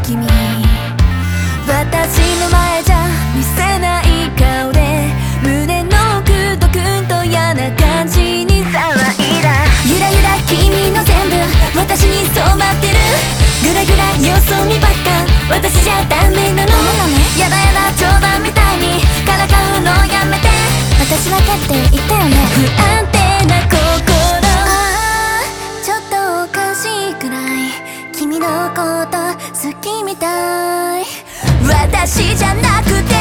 君。私の前たい。私じゃなくて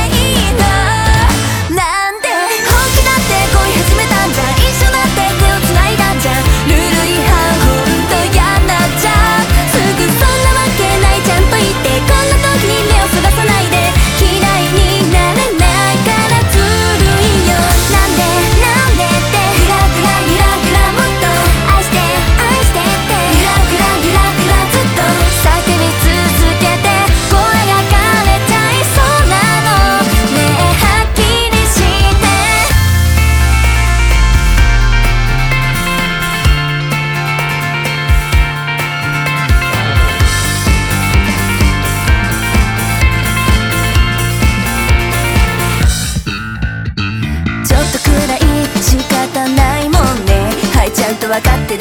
分かって